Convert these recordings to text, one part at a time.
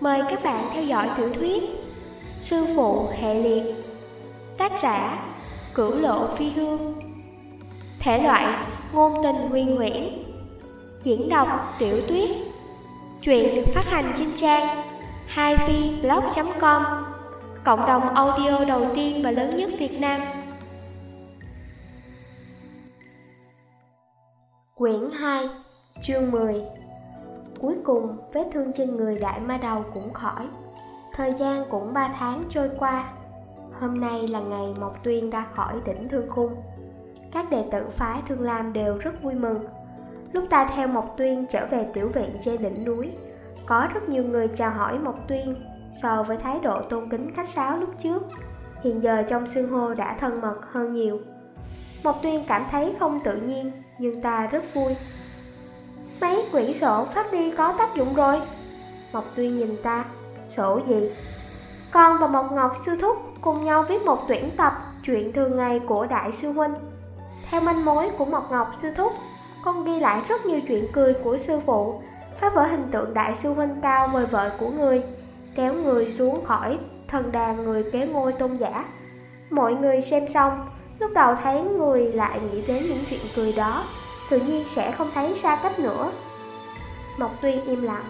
Mời các bạn theo dõi tiểu thuyết Sư phụ hệ liệt, Tác giả Cửu lộ phi hương. Thể loại Ngôn tình nguyên nguyễn. Diễn đọc Tiểu tuyết. Chuyện được phát hành trên trang haifiblog.com Cộng đồng audio đầu tiên và lớn nhất Việt Nam. Quyển 2 Chương 10 Cuối cùng, vết thương trên người đại ma đầu cũng khỏi. Thời gian cũng 3 tháng trôi qua. Hôm nay là ngày Mộc Tuyên ra khỏi đỉnh Thương Khung. Các đệ tử phái Thương Lam đều rất vui mừng. Lúc ta theo Mộc Tuyên trở về tiểu viện trên đỉnh núi, có rất nhiều người chào hỏi Mộc Tuyên so với thái độ tôn kính khách sáo lúc trước. Hiện giờ trong xương hô đã thân mật hơn nhiều. Mộc Tuyên cảm thấy không tự nhiên, nhưng ta rất vui Mấy quyển sổ phát đi có tác dụng rồi. Mộc Tuyên nhìn ta, Sổ gì? Con và Mộc Ngọc sư thúc cùng nhau viết một tuyển tập Chuyện thường ngày của Đại sư Huynh. Theo manh mối của Mộc Ngọc sư thúc, Con ghi lại rất nhiều chuyện cười của sư phụ, Phá vỡ hình tượng Đại sư Huynh cao vời vợi của người, Kéo người xuống khỏi thần đàn người kế ngôi tôn giả. Mọi người xem xong, Lúc đầu thấy người lại nghĩ đến những chuyện cười đó tự nhiên sẽ không thấy xa cách nữa. Mộc Tuyên im lặng.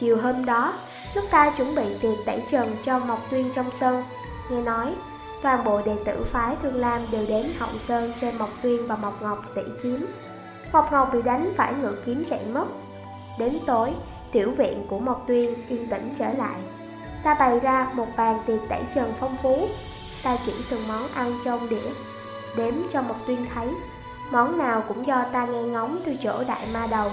Chiều hôm đó, lúc ta chuẩn bị tiệc tẩy trần cho Mộc Tuyên trong sân, nghe nói toàn bộ đệ tử phái Thương Lam đều đến Hồng Sơn xem Mộc Tuyên và Mộc Ngọc tỷ kiếm. Mộc Ngọc bị đánh phải ngựa kiếm chạy mất. Đến tối, tiểu viện của Mộc Tuyên yên tĩnh trở lại. Ta bày ra một bàn tiệc tẩy trần phong phú. Ta chỉ từng món ăn trong đĩa, đếm cho Mộc Tuyên thấy Món nào cũng do ta nghe ngóng từ chỗ đại ma đầu.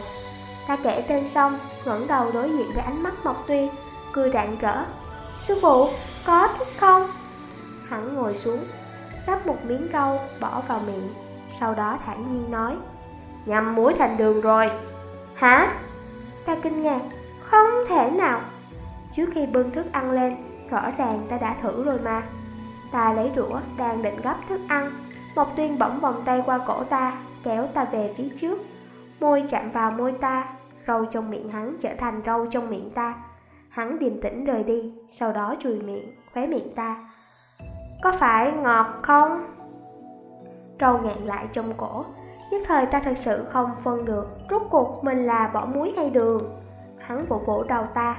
Ta kể tên xong, ngẩng đầu đối diện với ánh mắt Mộc Tuyên Cười rạng rỡ. Sư phụ, có thích không? Hắn ngồi xuống, gắp một miếng rau, bỏ vào miệng Sau đó thản nhiên nói Nhầm muối thành đường rồi. Hả? Ta kinh ngạc Không thể nào. Trước khi bưng thức ăn lên Rõ ràng ta đã thử rồi mà. Ta lấy đũa đang định gấp thức ăn Mộc Tuyên bỗng vòng tay qua cổ ta, kéo ta về phía trước. Môi chạm vào môi ta, râu trong miệng hắn trở thành râu trong miệng ta. Hắn điềm tĩnh rời đi, sau đó chùi miệng, khóe miệng ta. Có phải ngọt không? Râu ngạn lại trong cổ, nhất thời ta thật sự không phân được, rốt cuộc mình là bỏ muối hay đường. Hắn vỗ vỗ đầu ta.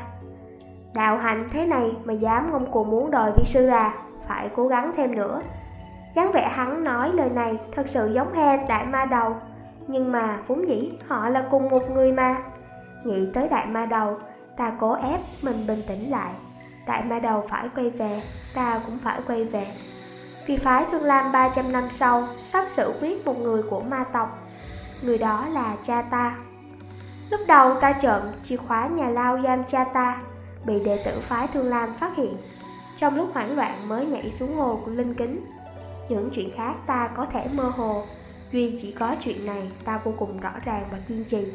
Đạo hạnh thế này mà dám ngông cuồng muốn đòi vi sư à, phải cố gắng thêm nữa dáng vẻ hắn nói lời này thật sự giống he đại ma đầu. Nhưng mà vốn dĩ họ là cùng một người mà. Nghĩ tới đại ma đầu, ta cố ép mình bình tĩnh lại. Đại ma đầu phải quay về, ta cũng phải quay về. Phi phái Thương Lam 300 năm sau sắp xử quyết một người của ma tộc. Người đó là cha ta. Lúc đầu ta trộm chìa khóa nhà lao giam cha ta Bị đệ tử phái Thương Lam phát hiện. Trong lúc hoảng loạn mới nhảy xuống hồ của Linh Kính những chuyện khác ta có thể mơ hồ. Duy chỉ có chuyện này ta vô cùng rõ ràng và kiên trì.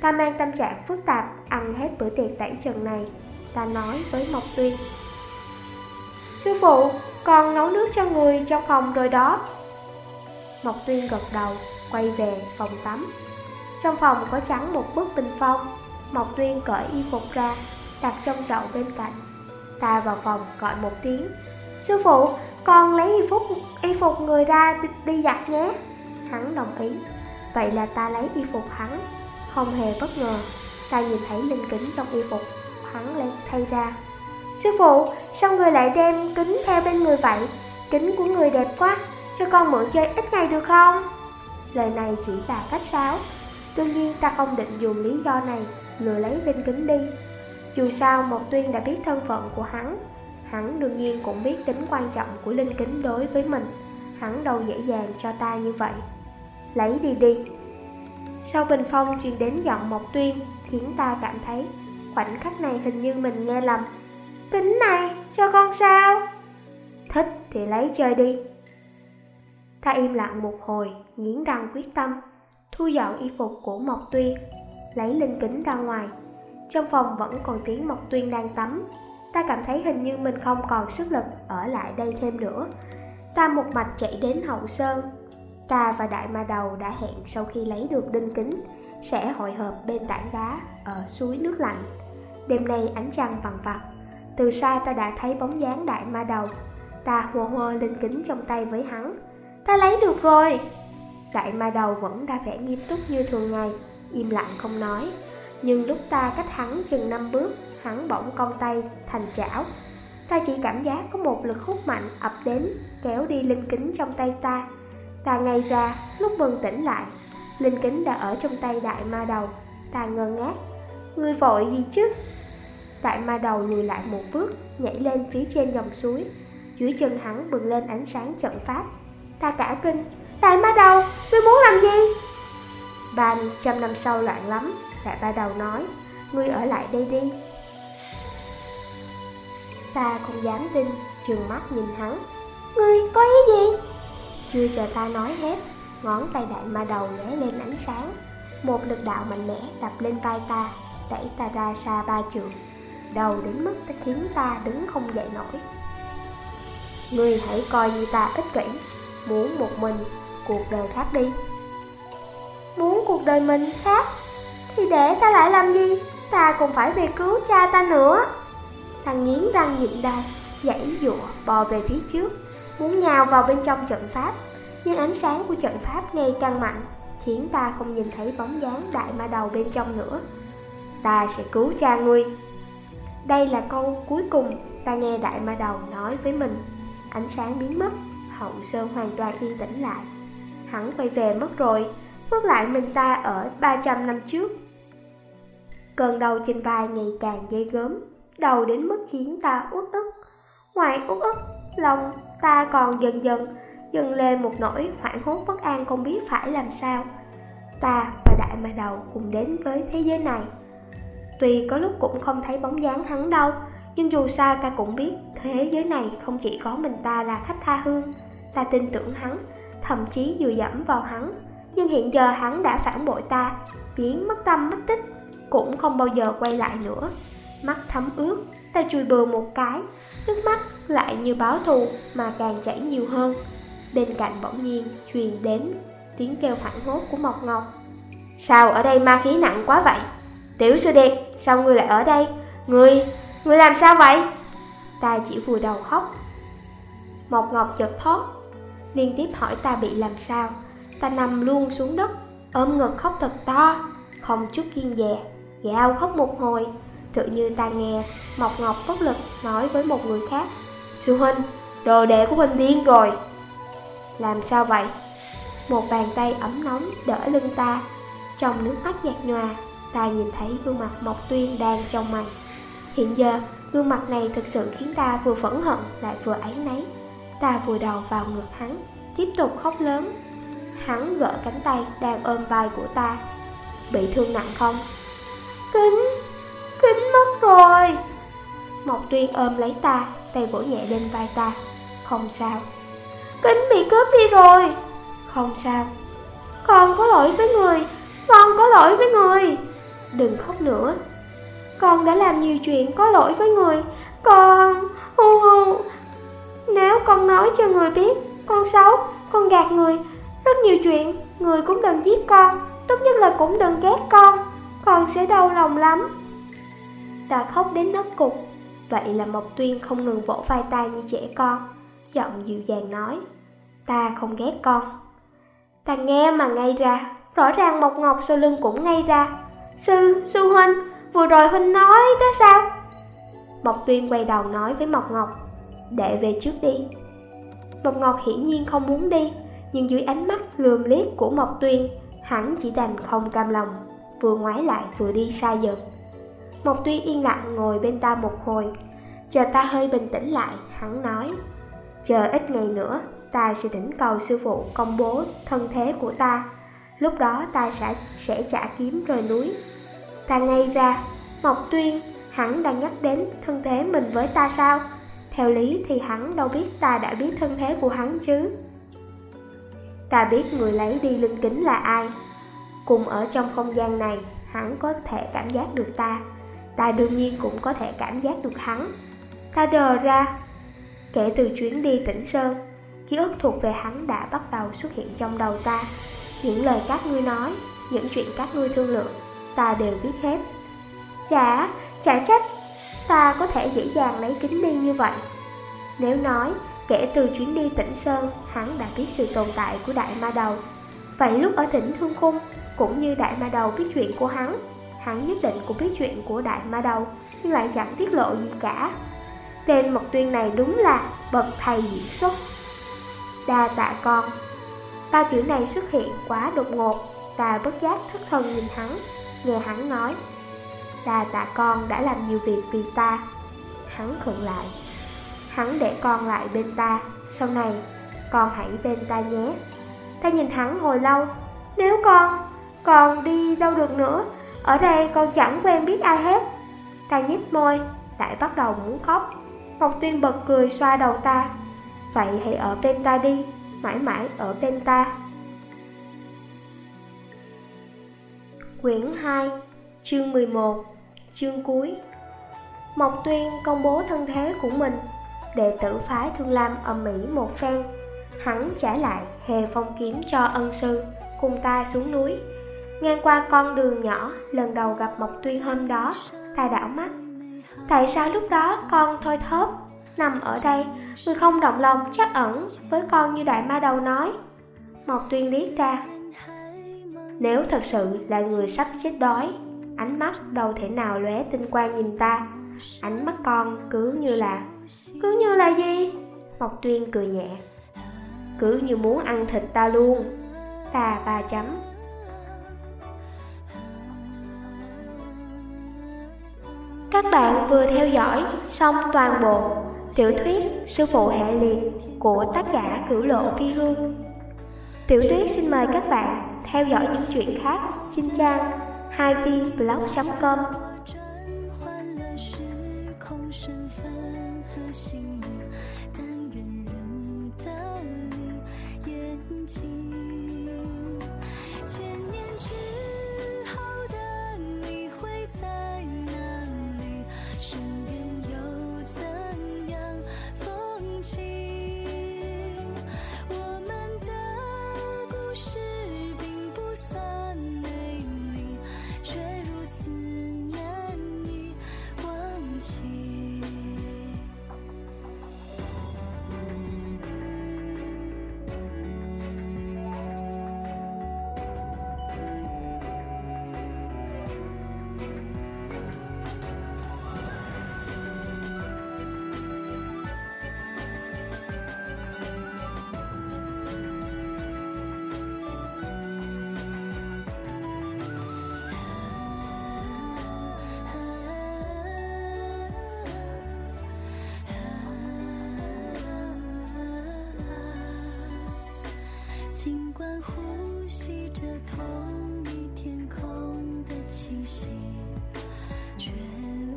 Ta mang tâm trạng phức tạp Ăn hết bữa tiệc tẩy trần này Ta nói với Mộc Tuyên. Sư phụ, con nấu nước cho người trong phòng rồi đó. Mộc Tuyên gật đầu, quay về phòng tắm. Trong phòng có trắng một bức bình phong. Mộc Tuyên cởi y phục ra, đặt trong chậu bên cạnh. Ta vào phòng gọi một tiếng. Sư phụ, con lấy y phục, y phục người ra đi, đi giặt nhé. Hắn đồng ý. Vậy là ta lấy y phục hắn. Không hề bất ngờ. Ta nhìn thấy linh kính trong y phục. Hắn lấy thay ra. Sư phụ, sao người lại đem kính theo bên người vậy? Kính của người đẹp quá. Cho con mượn chơi ít ngày được không? Lời này chỉ là cách sáo. Tuy nhiên ta không định dùng lý do này Lừa lấy linh kính đi. Dù sao một tuyên đã biết thân phận của hắn. Hắn đương nhiên cũng biết tính quan trọng của linh kính đối với mình. Hắn đâu dễ dàng cho ta như vậy. Lấy đi đi. Sau bình phong truyền đến giọng Mộc Tuyên, Khiến ta cảm thấy khoảnh khắc này hình như mình nghe lầm. Kính này, cho con sao? Thích thì lấy chơi đi. Ta im lặng một hồi Nhiến răng quyết tâm, Thu dọn y phục của Mộc Tuyên, Lấy linh kính ra ngoài. Trong phòng vẫn còn tiếng Mộc Tuyên đang tắm. Ta cảm thấy hình như mình không còn sức lực ở lại đây thêm nữa. Ta một mạch chạy đến hậu sơn. Ta và đại ma đầu đã hẹn sau khi lấy được đinh kính, Sẽ hội hợp bên tảng đá ở suối nước lạnh. Đêm nay ánh trăng vằn vặt. Từ xa ta đã thấy bóng dáng đại ma đầu. Ta hô hô linh kính trong tay với hắn. Ta lấy được rồi. Đại ma đầu vẫn ra vẻ nghiêm túc như thường ngày, Im lặng không nói. Nhưng lúc ta cách hắn chừng năm bước Hắn bỗng cong tay thành chảo. Ta chỉ cảm giác có một lực hút mạnh ập đến Kéo đi linh kính trong tay ta. Ta ngay ra lúc bừng tỉnh lại Linh kính đã ở trong tay đại ma đầu. Ta ngơ ngác Ngươi vội gì chứ? Đại ma đầu lùi lại một bước Nhảy lên phía trên dòng suối. Dưới chân hắn bừng lên ánh sáng trận pháp. Ta cả kinh Đại ma đầu, ngươi muốn làm gì? Ba trăm năm sau loạn lắm Đại ba đầu nói Ngươi ở lại đây đi. Ta không dám tin Trường mắt nhìn hắn. Ngươi có ý gì? Chưa chờ ta nói hết, Ngón tay đại ma đầu lóe lên ánh sáng. Một lực đạo mạnh mẽ đập lên vai ta, Đẩy ta ra xa ba trường Đầu đến mức ta khiến ta đứng không dậy nổi. Ngươi hãy coi như ta ích kỷ, Muốn một mình, cuộc đời khác đi. Muốn cuộc đời mình khác, Thì để ta lại làm gì? Ta cũng phải về cứu cha ta nữa. Ta nghiến răng nhịn đau Dãy dụa bò về phía trước, Muốn nhào vào bên trong trận pháp. Nhưng ánh sáng của trận pháp ngày càng mạnh, Khiến ta không nhìn thấy bóng dáng đại ma đầu bên trong nữa. Ta sẽ cứu cha ngươi. Đây là câu cuối cùng ta nghe đại ma đầu nói với mình. Ánh sáng biến mất, Hậu Sơn hoàn toàn yên tĩnh lại. Hắn quay về mất rồi, Bước lại mình ta ở 300 năm trước. Cơn đau trên vai ngày càng ghê gớm. Đầu đến mức khiến ta uất ức Ngoài uất ức Lòng ta còn dần dần Dần lên một nỗi hoảng hốt bất an không biết phải làm sao Ta và đại mai đầu cùng đến với thế giới này Tuy có lúc cũng không thấy bóng dáng hắn đâu Nhưng dù sao ta cũng biết Thế giới này không chỉ có mình ta là khách tha hương Ta tin tưởng hắn thậm chí dựa dẫm vào hắn. Nhưng hiện giờ hắn đã phản bội ta, biến mất tâm mất tích, cũng không bao giờ quay lại nữa. Mắt thấm ướt, ta chùi bừa một cái, nước mắt lại như báo thù mà càng chảy nhiều hơn. Bên cạnh bỗng nhiên truyền đến tiếng kêu hoảng hốt của Mộc Ngọc. Sao ở đây ma khí nặng quá vậy? Tiểu sư điệt, sao ngươi lại ở đây? Ngươi, ngươi làm sao vậy? Ta chỉ vùi đầu khóc. Mộc Ngọc chợt thoát liên tiếp hỏi ta bị làm sao. Ta nằm luôn xuống đất, ôm ngực khóc thật to, không chút kiên dè, gào khóc một hồi, tự như ta nghe Mộc Ngọc bất lực nói với một người khác. Sư huynh, đồ đệ của huynh điên rồi. Làm sao vậy? Một bàn tay ấm nóng đỡ lưng ta, trong nước mắt nhạt nhòa, ta nhìn thấy gương mặt Mộc Tuyên đang trong mày. Hiện giờ, gương mặt này thực sự khiến ta vừa phẫn hận lại vừa áy náy. Ta vùi đầu vào ngực hắn, tiếp tục khóc lớn. Hắn gỡ cánh tay đang ôm vai của ta. Bị thương nặng không? Kính, kính mất rồi. Mộc Tuyên ôm lấy ta, tay vỗ nhẹ lên vai ta. Không sao. Kính bị cướp đi rồi. Không sao. Con có lỗi với người, con có lỗi với người. Đừng khóc nữa. Con đã làm nhiều chuyện có lỗi với người. Con... Hu hu, nếu con nói cho người biết Con xấu, con gạt người Rất nhiều chuyện, người cũng đừng giết con Tốt nhất là cũng đừng ghét con Con sẽ đau lòng lắm Ta khóc đến nấc cục Vậy là Mộc Tuyên không ngừng vỗ vai ta như trẻ con Giọng dịu dàng nói Ta không ghét con. Ta nghe mà ngay ra Rõ ràng Mộc Ngọc sau lưng cũng ngay ra. Sư, sư huynh Vừa rồi huynh nói đó sao? Mộc Tuyên quay đầu nói với Mộc Ngọc Đệ về trước đi. Mộc Ngọc hiển nhiên không muốn đi Nhưng dưới ánh mắt lườm liếc của Mộc Tuyên Hắn chỉ đành không cam lòng Vừa ngoái lại vừa đi xa dần. Mộc Tuyên yên lặng ngồi bên ta một hồi. Chờ ta hơi bình tĩnh lại Hắn nói Chờ ít ngày nữa Ta sẽ thỉnh cầu sư phụ công bố thân thế của ta. Lúc đó ta sẽ, sẽ trả kiếm rời núi. Ta ngay ra Mộc Tuyên Hắn đang nhắc đến thân thế mình với ta sao? Theo lý thì hắn đâu biết ta đã biết thân thế của hắn chứ? Ta biết người lấy đi linh kính là ai. Cùng ở trong không gian này Hắn có thể cảm giác được ta. Ta đương nhiên cũng có thể cảm giác được hắn Ta đờ ra Kể từ chuyến đi tỉnh Sơn Ký ức thuộc về hắn đã bắt đầu xuất hiện trong đầu ta Những lời các ngươi nói Những chuyện các ngươi thương lượng Ta đều biết hết Chả, Chả trách, ta có thể dễ dàng lấy kính đi như vậy. Nếu nói, kể từ chuyến đi tỉnh Sơn, hắn đã biết sự tồn tại của Đại Ma Đầu. Vậy lúc ở tỉnh Thương khung, cũng như Đại Ma Đầu biết chuyện của hắn, hắn nhất định cũng biết chuyện của Đại Ma Đầu, nhưng lại chẳng tiết lộ gì cả. Tên mật Tuyên này đúng là bậc thầy diễn xuất. Đa tạ con. Ba chữ này xuất hiện quá đột ngột, ta bất giác thất thần nhìn hắn, nghe hắn nói. Đa tạ con đã làm nhiều việc vì ta. Hắn khựng lại. Hắn để con lại bên ta, sau này con hãy bên ta nhé. Ta nhìn hắn hồi lâu, nếu con, còn đi đâu được nữa, ở đây con chẳng quen biết ai hết. Ta nhếch môi, lại bắt đầu muốn khóc. Ngọc Tuyên bật cười xoa đầu ta. Vậy hãy ở bên ta đi, mãi mãi ở bên ta. Quyển 2, chương 11, chương cuối Mộc Tuyên công bố thân thế của mình Đệ tử phái Thương Lam âm mỹ một phen Hắn trả lại hề phong kiếm cho ân sư Cùng ta xuống núi Ngang qua con đường nhỏ, Lần đầu gặp Mộc Tuyên hôm đó, Ta đảo mắt. Tại sao lúc đó con thôi thớp Nằm ở đây, Người không động lòng chắc ẩn Với con như đại ma đầu nói? Mộc Tuyên liếc ra, Nếu thật sự là người sắp chết đói, Ánh mắt đâu thể nào lóe tinh quang nhìn ta. Ánh mắt con cứ như là, Cứ như là gì? Mộc Tuyên cười nhẹ, Cứ như muốn ăn thịt ta luôn. Ta ba chấm. Các bạn vừa theo dõi xong toàn bộ tiểu thuyết Sư phụ hệ liệt của tác giả Cửu Lộ Phi Hương. Tiểu thuyết xin mời các bạn theo dõi những chuyện khác trên trang 2vblog.com 尽管呼吸着同一天空的气息却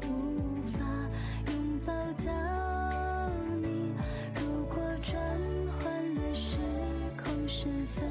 无法拥抱到你如果转换了时空身份。